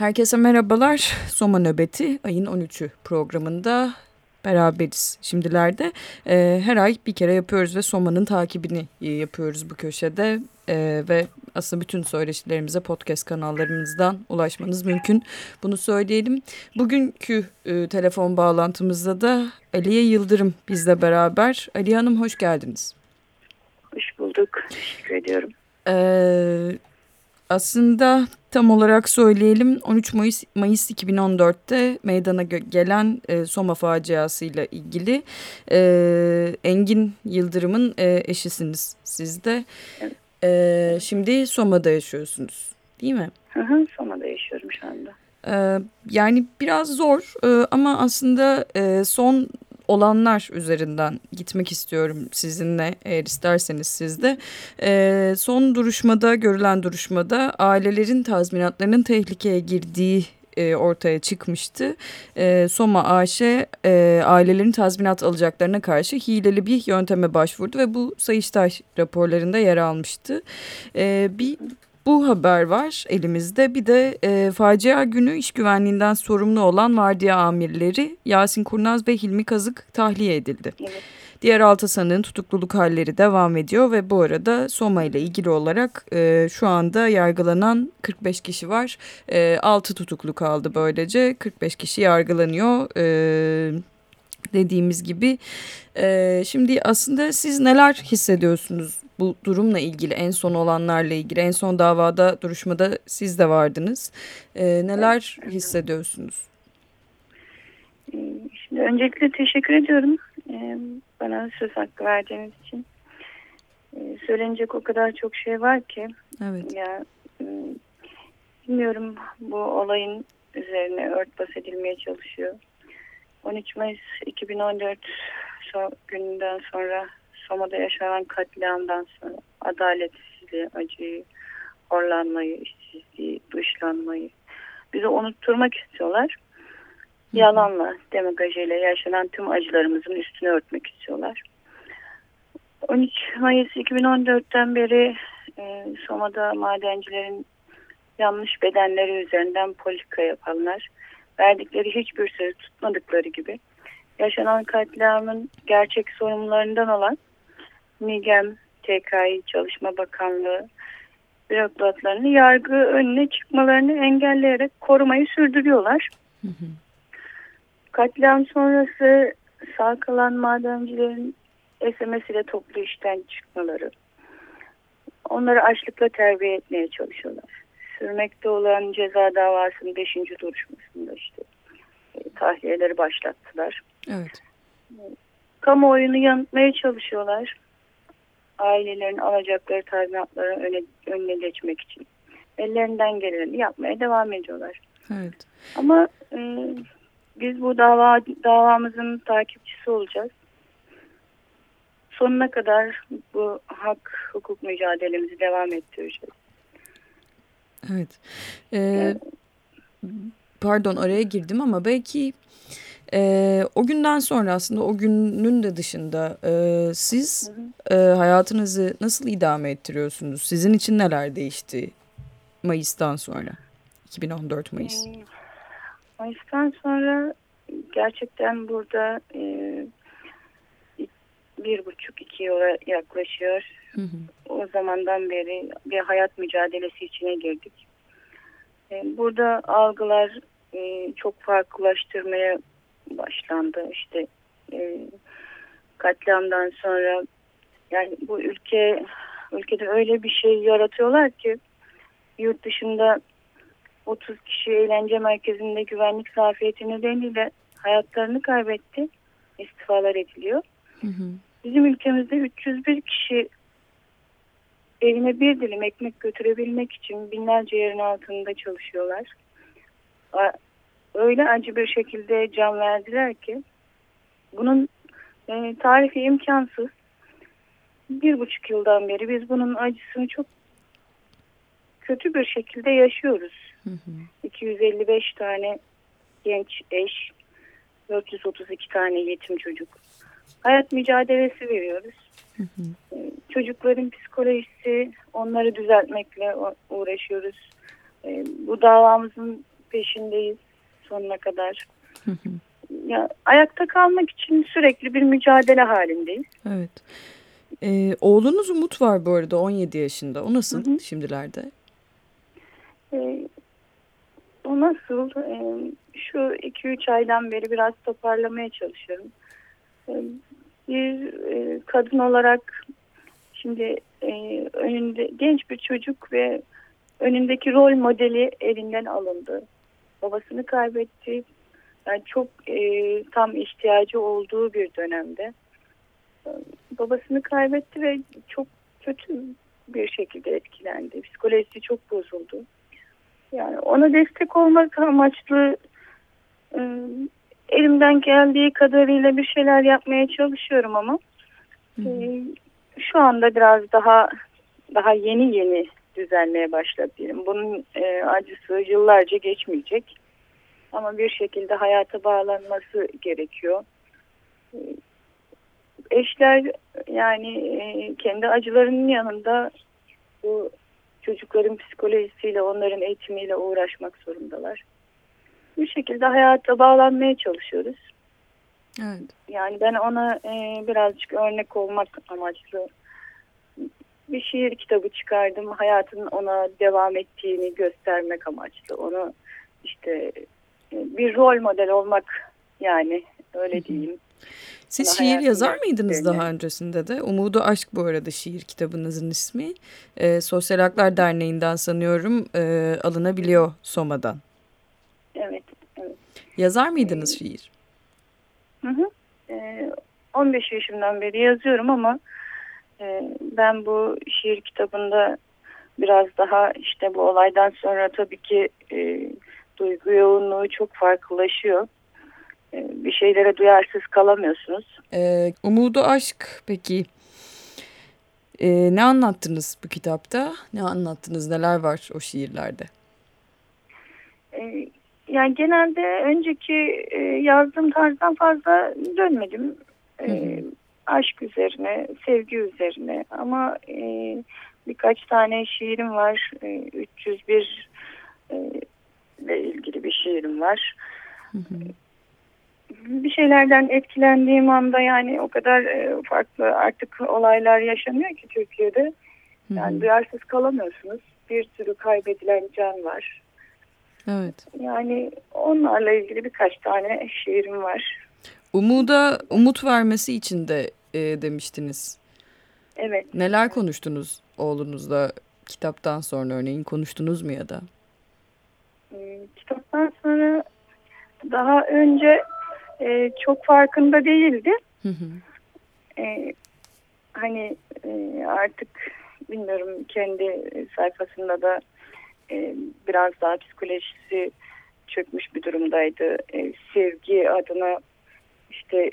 Herkese merhabalar. Soma Nöbeti ayın 13'ü programında beraberiz şimdilerde. E, her ay bir kere yapıyoruz ve Soma'nın takibini yapıyoruz bu köşede. E, ve aslında bütün söyleşilerimize podcast kanallarımızdan ulaşmanız mümkün. Bunu söyleyelim. Bugünkü e, telefon bağlantımızda da Aliye Yıldırım bizle beraber. Aliye Hanım hoş geldiniz. Hoş bulduk. Teşekkür ediyorum. Ee, aslında tam olarak söyleyelim 13 Mayıs, Mayıs 2014'te meydana gelen e, Soma faciasıyla ilgili e, Engin Yıldırım'ın e, eşisiniz siz de. Evet. E, şimdi Soma'da yaşıyorsunuz değil mi? Hı hı, Soma'da yaşıyorum şu anda. E, yani biraz zor e, ama aslında e, son olanlar üzerinden gitmek istiyorum sizinle eğer isterseniz siz de. E, son duruşmada görülen duruşmada ailelerin tazminatlarının tehlikeye girdiği e, ortaya çıkmıştı. E, Soma AŞ e, ailelerin tazminat alacaklarına karşı hileli bir yönteme başvurdu ve bu Sayıştay raporlarında yer almıştı. E, bir bu haber var elimizde. Bir de e, facia günü iş güvenliğinden sorumlu olan vardiya amirleri Yasin Kurnaz ve Hilmi Kazık tahliye edildi. Evet. Diğer altı sanığın tutukluluk halleri devam ediyor ve bu arada Soma ile ilgili olarak e, şu anda yargılanan 45 kişi var. E, 6 tutuklu kaldı böylece 45 kişi yargılanıyor. E, dediğimiz gibi. E, şimdi aslında siz neler hissediyorsunuz bu durumla ilgili en son olanlarla ilgili en son davada duruşmada siz de vardınız. E, neler hissediyorsunuz? Şimdi öncelikle teşekkür ediyorum e, bana söz hakkı verdiğiniz için. E, söylenecek o kadar çok şey var ki. Evet. Ya, e, bilmiyorum bu olayın üzerine örtbas edilmeye çalışıyor. 13 Mayıs 2014 gününden sonra Soma'da yaşanan katliamdan sonra adaletsizliği, acıyı, horlanmayı, işsizliği, dışlanmayı bizi unutturmak istiyorlar. Yalanla, demagojiyle yaşanan tüm acılarımızın üstünü örtmek istiyorlar. 13 Mayıs 2014'ten beri e, Soma'da madencilerin yanlış bedenleri üzerinden politika yapanlar verdikleri hiçbir söz tutmadıkları gibi yaşanan katliamın gerçek sorumlularından olan MİGEM, TKİ, Çalışma Bakanlığı bürokratlarını yargı önüne çıkmalarını engelleyerek korumayı sürdürüyorlar. Hı hı. Katliam sonrası sağ kalan madencilerin SMS ile toplu işten çıkmaları, onları açlıkla terbiye etmeye çalışıyorlar. Sürmekte olan ceza davasının 5. duruşmasında işte e, tahliyeleri başlattılar. Evet. Kamuoyunu yanıtmaya çalışıyorlar ailelerin alacakları tazminatları öne, önüne geçmek için ellerinden geleni yapmaya devam ediyorlar. Evet. Ama e, biz bu dava davamızın takipçisi olacağız. Sonuna kadar bu hak hukuk mücadelemizi devam ettireceğiz. Evet. Ee, pardon araya girdim ama belki e, o günden sonra aslında o günün de dışında e, siz. E, hayatınızı nasıl idame ettiriyorsunuz? Sizin için neler değişti Mayıs'tan sonra? 2014 Mayıs. Hmm. Mayıs'tan sonra gerçekten burada e, bir buçuk iki yıla yaklaşıyor. Hı hı. O zamandan beri bir hayat mücadelesi içine girdik. E, burada algılar e, çok farklılaştırmaya başlandı. İşte e, katliamdan sonra yani bu ülke ülkede öyle bir şey yaratıyorlar ki yurt dışında 30 kişi eğlence merkezinde güvenlik zafiyeti nedeniyle hayatlarını kaybetti. istifalar ediliyor. Hı hı. Bizim ülkemizde 301 kişi evine bir dilim ekmek götürebilmek için binlerce yerin altında çalışıyorlar öyle acı bir şekilde can verdiler ki bunun e, tarifi imkansız. Bir buçuk yıldan beri biz bunun acısını çok kötü bir şekilde yaşıyoruz. Hı hı. 255 tane genç eş, 432 tane yetim çocuk. Hayat mücadelesi veriyoruz. Hı hı. E, çocukların psikolojisi, onları düzeltmekle uğraşıyoruz. E, bu davamızın peşindeyiz sonuna kadar. ya ayakta kalmak için sürekli bir mücadele halindeyiz. Evet. Ee, oğlunuz Umut var bu arada 17 yaşında. O nasıl hı hı. şimdilerde? Ee, o nasıl? Ee, şu 2-3 aydan beri biraz toparlamaya çalışıyorum. Ee, bir e, kadın olarak şimdi e, önünde genç bir çocuk ve önündeki rol modeli elinden alındı. Babasını kaybetti. Yani çok e, tam ihtiyacı olduğu bir dönemde. Babasını kaybetti ve çok kötü bir şekilde etkilendi. Psikolojisi çok bozuldu. Yani ona destek olmak amaçlı elimden geldiği kadarıyla bir şeyler yapmaya çalışıyorum ama e, şu anda biraz daha daha yeni yeni düzelmeye başladı diyelim. Bunun e, acısı yıllarca geçmeyecek. Ama bir şekilde hayata bağlanması gerekiyor. E, eşler yani e, kendi acılarının yanında bu çocukların psikolojisiyle, onların eğitimiyle uğraşmak zorundalar. Bir şekilde hayata bağlanmaya çalışıyoruz. Evet. Yani ben ona e, birazcık örnek olmak amaçlı bir şiir kitabı çıkardım. Hayatın ona devam ettiğini göstermek amaçlı. Onu işte e, bir rol model olmak yani öyle diyeyim. Siz Ona şiir yazar mıydınız daha öncesinde de? Umudu Aşk bu arada şiir kitabınızın ismi. Ee, Sosyal Haklar Derneği'nden sanıyorum e, alınabiliyor Soma'dan. Yazar mıydınız ee, şiir? Hı hı. Ee, 15 yaşımdan beri yazıyorum ama e, ben bu şiir kitabında biraz daha işte bu olaydan sonra tabii ki e, duygu yoğunluğu çok farklılaşıyor. E, bir şeylere duyarsız kalamıyorsunuz. Ee, umudu aşk peki ee, ne anlattınız bu kitapta? Ne anlattınız? Neler var o şiirlerde? Ee, yani genelde önceki e, yazdığım tarzdan fazla dönmedim. Ee, aşk üzerine, sevgi üzerine ama e, birkaç tane şiirim var. E, 301 e, ile ilgili bir şiirim var. Hı hı. Bir şeylerden etkilendiğim anda yani o kadar e, farklı artık olaylar yaşanıyor ki Türkiye'de. Yani duyarsız kalamıyorsunuz. Bir sürü kaybedilen can var. Evet. Yani onlarla ilgili birkaç tane şiirim var. Umuda umut vermesi için de e, demiştiniz. Evet. Neler konuştunuz oğlunuzla kitaptan sonra örneğin konuştunuz mu ya da? E, kitaptan sonra daha önce e, çok farkında değildi. Hı hı. E, hani e, artık bilmiyorum kendi sayfasında da e, biraz daha psikolojisi çökmüş bir durumdaydı. E, sevgi adına işte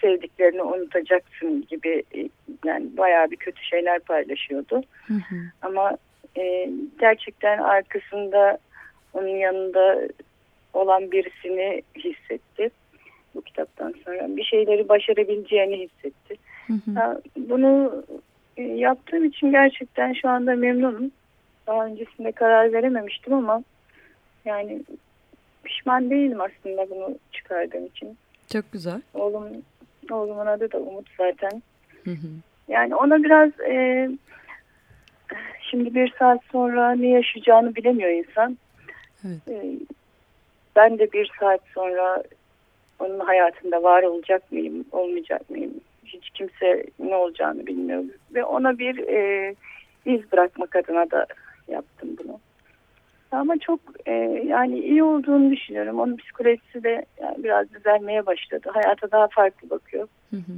sevdiklerini unutacaksın gibi e, yani bayağı bir kötü şeyler paylaşıyordu. Hı hı. Ama e, gerçekten arkasında onun yanında olan birisini hissetti bu kitaptan sonra. Bir şeyleri başarabileceğini hissetti. Hı hı. bunu e, yaptığım için gerçekten şu anda memnunum. Daha öncesinde karar verememiştim ama yani pişman değilim aslında bunu çıkardığım için. Çok güzel. Oğlum Oğlumun adı da Umut zaten. Hı hı. Yani ona biraz e, şimdi bir saat sonra ne yaşayacağını bilemiyor insan. Evet. E, ben de bir saat sonra onun hayatında var olacak mıyım, olmayacak mıyım? Hiç kimse ne olacağını bilmiyor. Ve ona bir e, iz bırakmak adına da yaptım bunu. Ama çok e, yani iyi olduğunu düşünüyorum. Onun psikolojisi de yani biraz düzelmeye başladı. Hayata daha farklı bakıyor. Hı hı.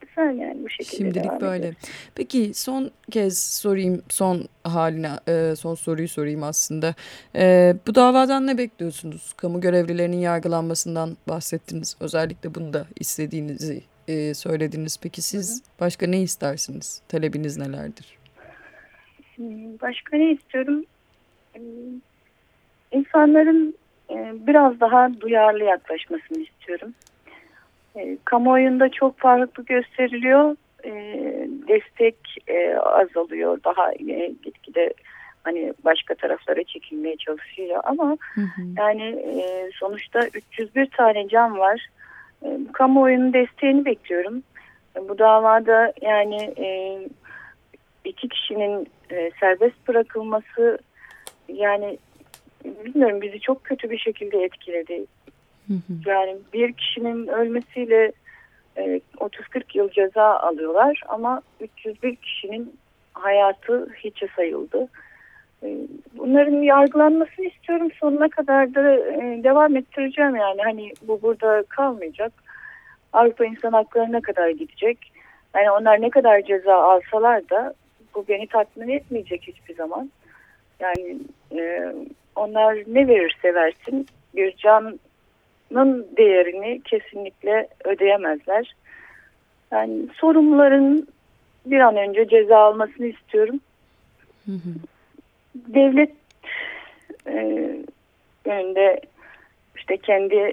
Güzel yani bu şekilde Şimdilik böyle. Ediyoruz. Peki son kez sorayım son haline e, son soruyu sorayım aslında. E, bu davadan ne bekliyorsunuz? Kamu görevlilerinin yargılanmasından bahsettiniz. Özellikle bunu da istediğinizi e, söylediniz. Peki siz başka ne istersiniz? Talebiniz nelerdir? Hmm, başka ne istiyorum? Ee, insanların e, biraz daha duyarlı yaklaşmasını istiyorum. E, kamuoyunda çok farklı gösteriliyor. E, destek azalıyor. Daha gitgide hani başka taraflara çekilmeye çalışıyor ama hı hı. yani sonuçta 301 tane can var. Kamuoyunun desteğini bekliyorum. Bu davada yani iki kişinin e, serbest bırakılması yani bilmiyorum bizi çok kötü bir şekilde etkiledi. Hı hı. Yani bir kişinin ölmesiyle e, 30-40 yıl ceza alıyorlar ama 301 kişinin hayatı hiçe sayıldı. E, bunların yargılanmasını istiyorum sonuna kadar da e, devam ettireceğim yani hani bu burada kalmayacak. Avrupa İnsan Hakları'na kadar gidecek. Yani onlar ne kadar ceza alsalar da bu beni tatmin etmeyecek hiçbir zaman. Yani e, onlar ne verirse versin bir canın değerini kesinlikle ödeyemezler. Yani sorumluların bir an önce ceza almasını istiyorum. Hı hı. Devlet e, önünde işte kendi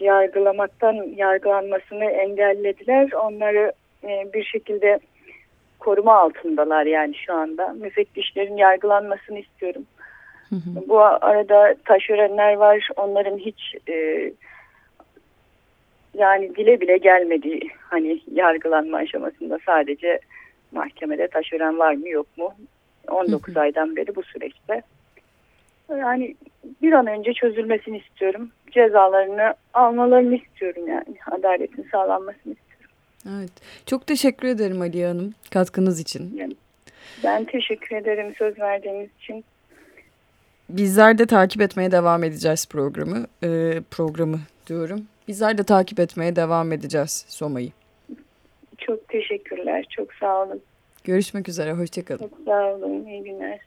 yargılamaktan yargılanmasını engellediler. Onları e, bir şekilde koruma altındalar yani şu anda. Müfettişlerin yargılanmasını istiyorum. Hı hı. Bu arada taşerenler var. Onların hiç e, yani dile bile gelmediği hani yargılanma aşamasında sadece mahkemede taşeron var mı yok mu 19 hı hı. aydan beri bu süreçte. Yani bir an önce çözülmesini istiyorum. Cezalarını almalarını istiyorum yani. Adaletin sağlanmasını istiyorum. Evet. Çok teşekkür ederim Aliye Hanım katkınız için. Yani ben teşekkür ederim söz verdiğiniz için. Bizler de takip etmeye devam edeceğiz programı. Ee, programı diyorum. Bizler de takip etmeye devam edeceğiz Soma'yı. Çok teşekkürler. Çok sağ olun. Görüşmek üzere. Hoşçakalın. Çok sağ olun. İyi günler.